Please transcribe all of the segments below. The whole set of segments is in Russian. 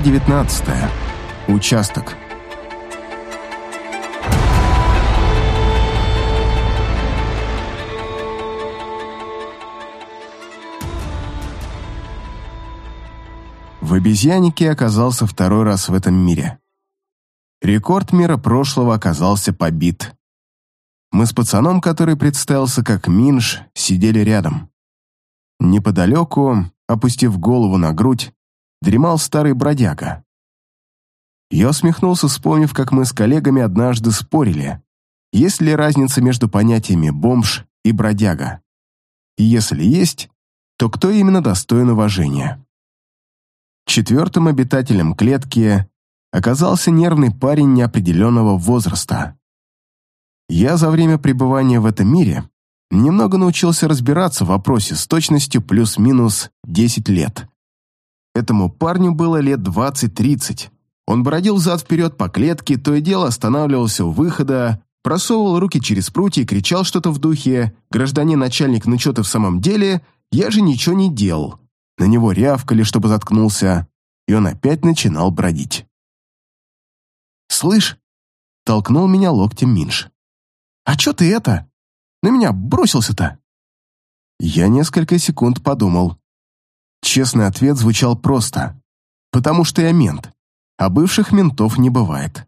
Глава 19. Участок. В обезьяннике оказался второй раз в этом мире. Рекорд мира прошлого оказался побит. Мы с пацаном, который представился как Минж, сидели рядом. Неподалеку, опустив голову на грудь, дремал старый бродяга. Я усмехнулся, вспомнив, как мы с коллегами однажды спорили, есть ли разница между понятиями «бомж» и «бродяга». И если есть, то кто именно достоин уважения? Четвертым обитателем клетки оказался нервный парень неопределенного возраста. Я за время пребывания в этом мире немного научился разбираться в вопросе с точностью плюс-минус 10 лет. Этому парню было лет 20-30. Он бродил зад-вперед по клетке, то и дело останавливался у выхода, просовывал руки через прутья и кричал что-то в духе «Гражданин начальник, ну что ты в самом деле? Я же ничего не делал». На него рявкали, чтобы заткнулся, и он опять начинал бродить. «Слышь!» — толкнул меня локтем Минш. «А чё ты это? На меня бросился-то?» Я несколько секунд подумал. Честный ответ звучал просто. «Потому что я мент, а бывших ментов не бывает».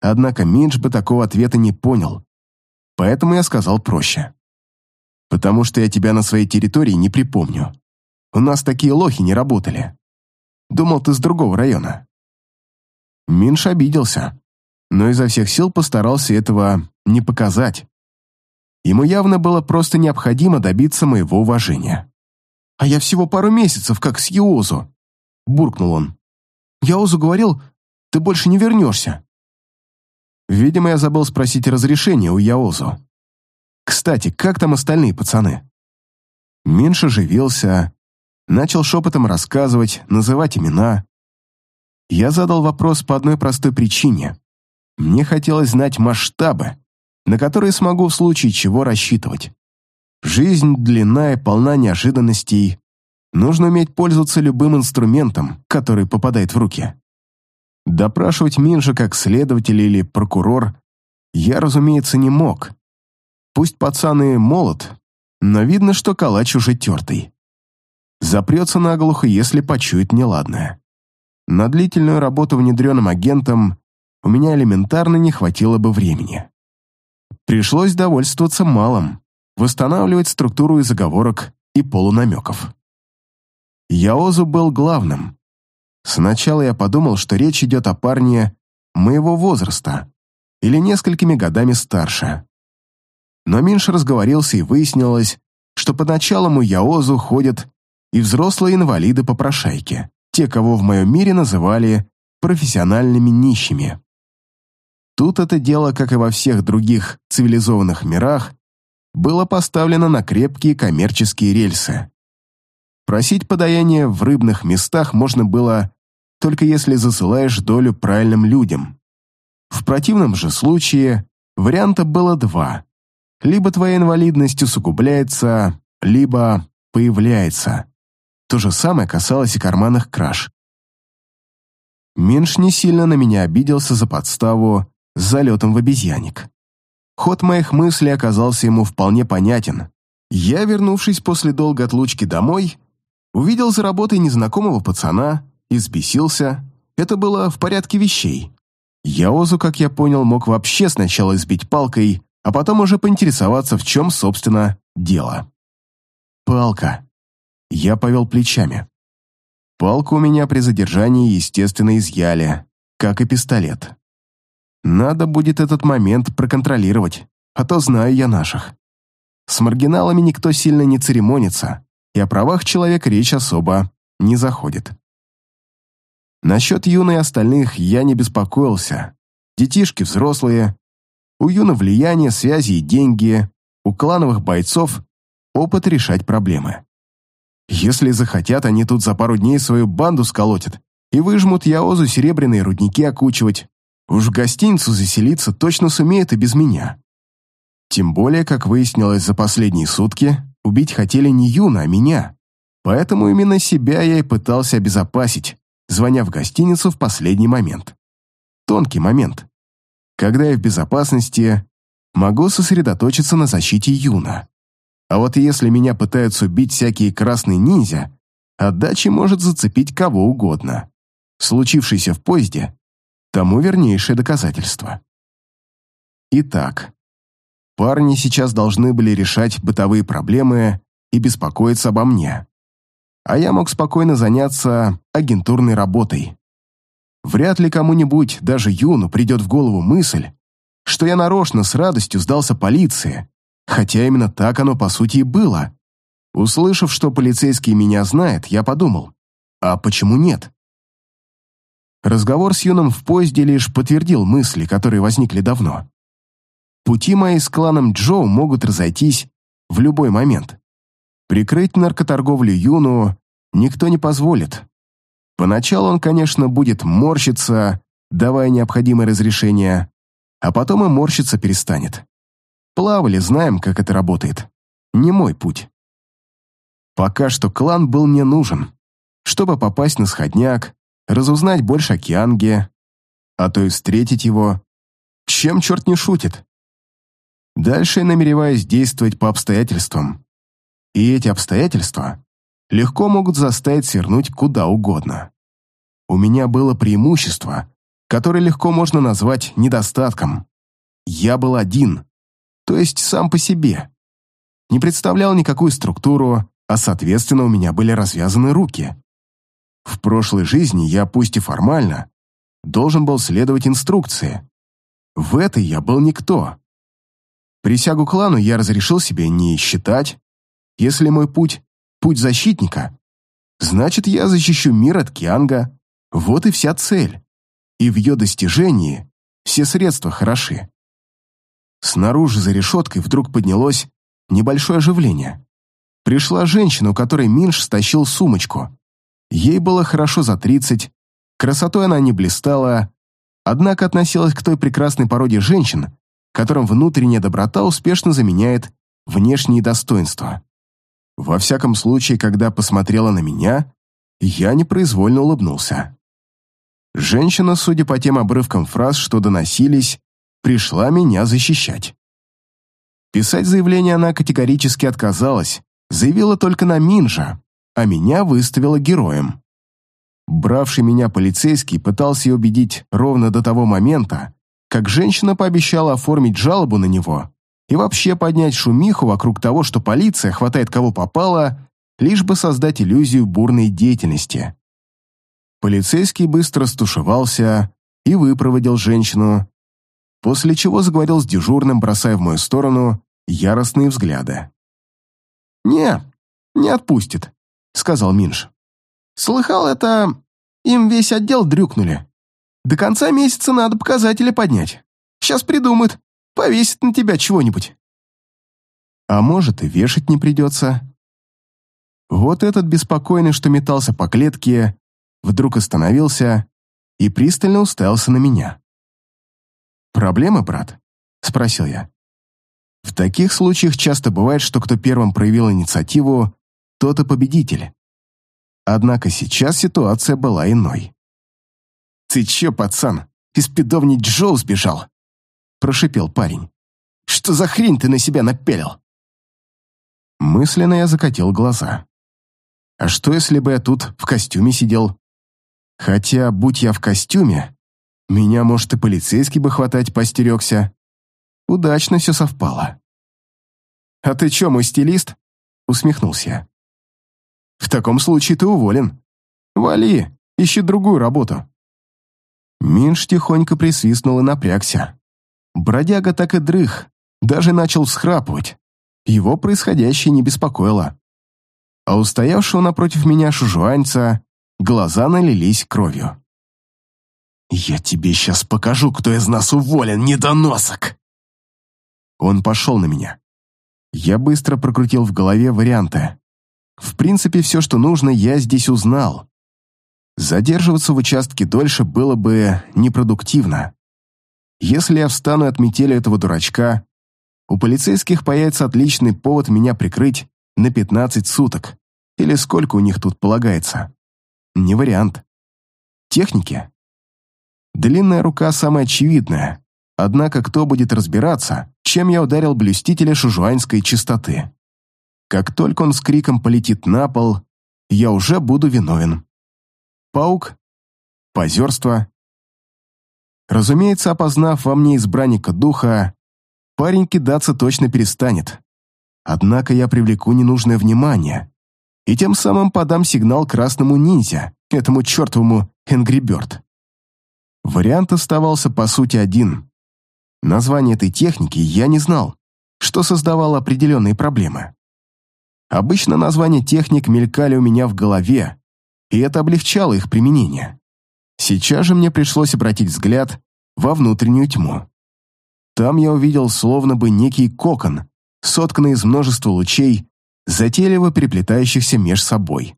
Однако Минж бы такого ответа не понял, поэтому я сказал проще. «Потому что я тебя на своей территории не припомню. У нас такие лохи не работали. Думал, ты с другого района». Минш обиделся, но изо всех сил постарался этого не показать. Ему явно было просто необходимо добиться моего уважения. «А я всего пару месяцев, как с Яозу», — буркнул он. «Яозу говорил, ты больше не вернешься». Видимо, я забыл спросить разрешения у Яозу. «Кстати, как там остальные пацаны?» Минш оживился, начал шепотом рассказывать, называть имена. Я задал вопрос по одной простой причине. Мне хотелось знать масштабы, на которые смогу в случае чего рассчитывать. Жизнь длинна и полна неожиданностей. Нужно уметь пользоваться любым инструментом, который попадает в руки. Допрашивать Минжа как следователь или прокурор я, разумеется, не мог. Пусть пацан и молод, но видно, что калач уже тертый. Запрется наглухо, если почует неладное. На длительную работу внедренным агентом у меня элементарно не хватило бы времени. Пришлось довольствоваться малым, восстанавливать структуру из заговорок и полунамеков. Яозу был главным. Сначала я подумал, что речь идет о парне моего возраста или несколькими годами старше. Но Минш разговорился и выяснилось, что поначалу у Яозу ходят и взрослые инвалиды-попрошайки, те, кого в моем мире называли профессиональными нищими. Тут это дело, как и во всех других цивилизованных мирах, было поставлено на крепкие коммерческие рельсы. Просить подаяние в рыбных местах можно было только если засылаешь долю правильным людям. В противном же случае варианта было два. Либо твоя инвалидность усугубляется, либо появляется. То же самое касалось и карманных краж. Менш не сильно на меня обиделся за подставу с залетом в обезьянник. Ход моих мыслей оказался ему вполне понятен. Я, вернувшись после долгой отлучки домой, увидел за работой незнакомого пацана и взбесился. Это было в порядке вещей. Яозу, как я понял, мог вообще сначала избить палкой, а потом уже поинтересоваться, в чем, собственно, дело. Палка. Я повел плечами. Палку у меня при задержании, естественно, изъяли, как и пистолет. Надо будет этот момент проконтролировать, а то знаю я наших. С маргиналами никто сильно не церемонится, и о правах человека речь особо не заходит. Насчет Юны и остальных я не беспокоился. Детишки взрослые, у Юны влияние, связи и деньги, у клановых бойцов опыт решать проблемы. Если захотят, они тут за пару дней свою банду сколотят и выжмут Яозу серебряные рудники окучивать, Уж в гостиницу заселиться точно сумеет и без меня. Тем более, как выяснилось за последние сутки, убить хотели не Юна, а меня. Поэтому именно себя я и пытался обезопасить, звоня в гостиницу в последний момент. Тонкий момент. Когда я в безопасности, могу сосредоточиться на защите Юна. А вот если меня пытаются убить всякие красные ниндзя, отдача может зацепить кого угодно. Случившееся в поезде – тому вернейшее доказательство. Итак, парни сейчас должны были решать бытовые проблемы и беспокоиться обо мне. А я мог спокойно заняться агентурной работой. Вряд ли кому-нибудь, даже Юну, придет в голову мысль, что я нарочно с радостью сдался полиции, хотя именно так оно по сути и было. Услышав, что полицейский меня знает, я подумал, а почему нет? Разговор с Юном в поезде лишь подтвердил мысли, которые возникли давно. Пути мои с кланом Джоу могут разойтись в любой момент. Прикрыть наркоторговлю Юну никто не позволит. Поначалу он, конечно, будет морщиться, давая необходимое разрешение, а потом и морщиться перестанет. Плавали, знаем, как это работает. Не мой путь. Пока что клан был мне нужен, чтобы попасть на сходняк, разузнать больше о Кианге, а то и встретить его. Чем черт не шутит? Дальше я намереваюсь действовать по обстоятельствам. И эти обстоятельства легко могут заставить свернуть куда угодно. У меня было преимущество, которое легко можно назвать недостатком. Я был один, то есть сам по себе. Не представлял никакую структуру, а соответственно у меня были развязаны руки. В прошлой жизни я, пусть и формально, должен был следовать инструкции. В этой я был никто. Присягу клану я разрешил себе не считать. Если мой путь — путь защитника, значит, я защищу мир от Кианга. Вот и вся цель. И в ее достижении все средства хороши. Снаружи за решеткой вдруг поднялось небольшое оживление. Пришла женщина, у которой Минш стащил сумочку. Ей было хорошо за тридцать, красотой она не блистала, однако относилась к той прекрасной породе женщин, которым внутренняя доброта успешно заменяет внешние достоинства. Во всяком случае, когда посмотрела на меня, я непроизвольно улыбнулся. Женщина, судя по тем обрывкам фраз, что доносились, пришла меня защищать. Писать заявление она категорически отказалась, заявила только на Минжа, а меня выставила героем. Бравший меня полицейский пытался ее убедить ровно до того момента, как женщина пообещала оформить жалобу на него и вообще поднять шумиху вокруг того, что полиция хватает кого попало, лишь бы создать иллюзию бурной деятельности. Полицейский быстро стушевался и выпроводил женщину, после чего заговорил с дежурным, бросая в мою сторону яростные взгляды. «Не, не отпустит», — сказал Минш. «Слыхал это... Им весь отдел дрюкнули. До конца месяца надо показатели поднять. Сейчас придумают, повесят на тебя чего-нибудь». А может, и вешать не придется. Вот этот беспокойный, что метался по клетке, вдруг остановился и пристально уставился на меня. «Проблемы, брат?» — спросил я. В таких случаях часто бывает, что кто первым проявил инициативу, тот и победитель. Однако сейчас ситуация была иной. «Ты че, пацан, из пидовни Джоу сбежал?» – прошипел парень. «Что за хрень ты на себя напялил?» Мысленно я закатил глаза. А что, если бы я тут в костюме сидел? Хотя, будь я в костюме, меня, может, и полицейский бы хватать постерегся. Удачно все совпало. «А ты че, мой стилист?» — усмехнулся. «В таком случае ты уволен. Вали, ищи другую работу». Минш тихонько присвистнул и напрягся. Бродяга так и дрых, даже начал всхрапывать. Его происходящее не беспокоило. А устоявшего напротив меня шужуаньца глаза налились кровью. «Я тебе сейчас покажу, кто из нас уволен, недоносок!» Он пошел на меня. Я быстро прокрутил в голове варианты. В принципе, все, что нужно, я здесь узнал. Задерживаться в участке дольше было бы непродуктивно. Если я встану от метели этого дурачка, у полицейских появится отличный повод меня прикрыть на 15 суток. Или сколько у них тут полагается. Не вариант. техники? Длинная рука самая очевидная, однако кто будет разбираться, чем я ударил блюстителя шужуанской чистоты? Как только он с криком полетит на пол, я уже буду виновен. Паук? Позерство? Разумеется, опознав во мне избранника духа, парень кидаться точно перестанет. Однако я привлеку ненужное внимание и тем самым подам сигнал красному ниндзя, этому чертовому Энгри Бёрд. Вариант оставался по сути один. Название этой техники я не знал, что создавало определенные проблемы. Обычно названия техник мелькали у меня в голове, и это облегчало их применение. Сейчас же мне пришлось обратить взгляд во внутреннюю тьму. Там я увидел словно бы некий кокон, сотканный из множества лучей, затейливо переплетающихся меж собой.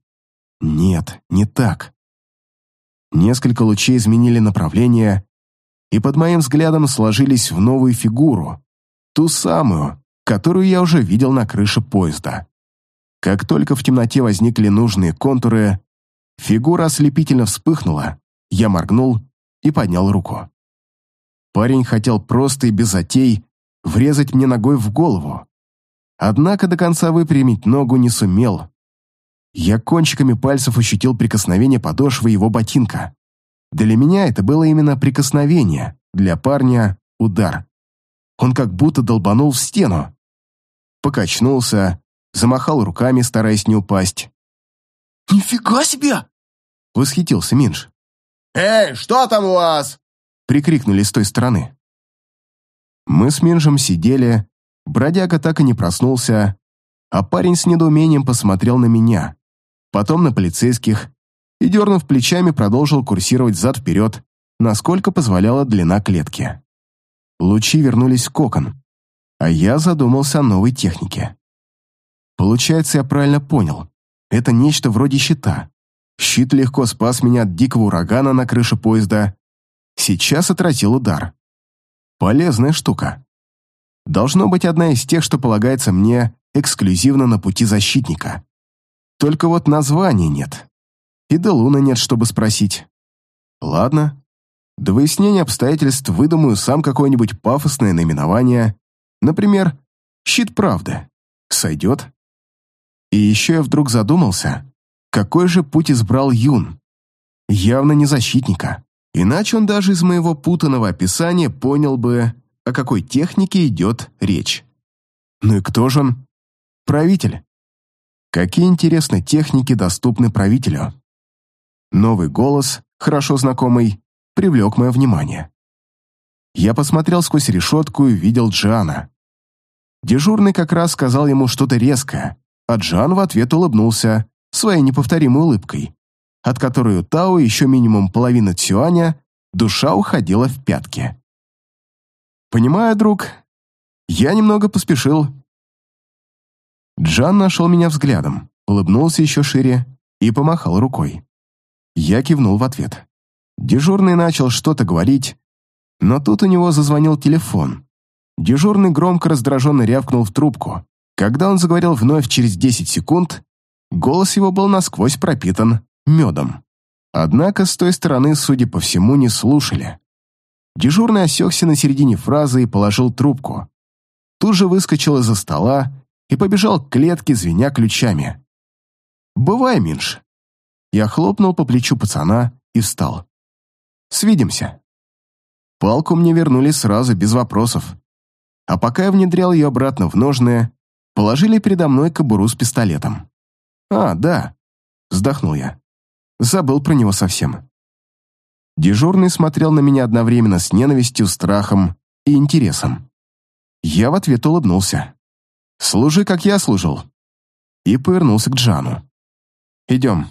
Нет, не так. Несколько лучей изменили направление и под моим взглядом сложились в новую фигуру, ту самую, которую я уже видел на крыше поезда. Как только в темноте возникли нужные контуры, фигура ослепительно вспыхнула, я моргнул и поднял руку. Парень хотел просто и без затей врезать мне ногой в голову. Однако до конца выпрямить ногу не сумел, я кончиками пальцев ощутил прикосновение подошвы его ботинка. Для меня это было именно прикосновение, для парня — удар. Он как будто долбанул в стену. Покачнулся, замахал руками, стараясь не упасть. «Нифига себе!» — восхитился Минж. «Эй, что там у вас?» — прикрикнули с той стороны. Мы с Минжем сидели, бродяга так и не проснулся, а парень с недоумением посмотрел на меня потом на полицейских и, дернув плечами, продолжил курсировать зад-вперед, насколько позволяла длина клетки. Лучи вернулись в кокон, а я задумался о новой технике. Получается, я правильно понял. Это нечто вроде щита. Щит легко спас меня от дикого урагана на крыше поезда. Сейчас отразил удар. Полезная штука. Должно быть одна из тех, что полагается мне эксклюзивно на пути защитника. Только вот названия нет. И Делуна нет, чтобы спросить. Ладно. До выяснения обстоятельств выдумаю сам какое-нибудь пафосное наименование. Например, «Щит правды». Сойдет. И еще я вдруг задумался, какой же путь избрал Юн. Явно не защитника. Иначе он даже из моего путанного описания понял бы, о какой технике идет речь. Ну и кто же он? Правитель. Какие интересные техники доступны правителю? Новый голос, хорошо знакомый, привлек мое внимание. Я посмотрел сквозь решетку и видел Джана. Дежурный как раз сказал ему что-то резкое, а Джан в ответ улыбнулся своей неповторимой улыбкой, от которой у Тао еще минимум половина Цюаня душа уходила в пятки. «Понимаю, друг, я немного поспешил», Джан нашел меня взглядом, улыбнулся еще шире и помахал рукой. Я кивнул в ответ. Дежурный начал что-то говорить, но тут у него зазвонил телефон. Дежурный громко раздраженно рявкнул в трубку. Когда он заговорил вновь через 10 секунд, голос его был насквозь пропитан медом. Однако с той стороны, судя по всему, не слушали. Дежурный осекся на середине фразы и положил трубку. Тут же выскочил из-за стола и побежал к клетке, звеня ключами. «Бывай, Минш!» Я хлопнул по плечу пацана и встал. «Свидимся!» Палку мне вернули сразу, без вопросов. А пока я внедрял ее обратно в ножные, положили передо мной кобуру с пистолетом. «А, да», — вздохнул я. Забыл про него совсем. Дежурный смотрел на меня одновременно с ненавистью, страхом и интересом. Я в ответ улыбнулся. Служи, как я служил». И повернулся к Джану. «Идем,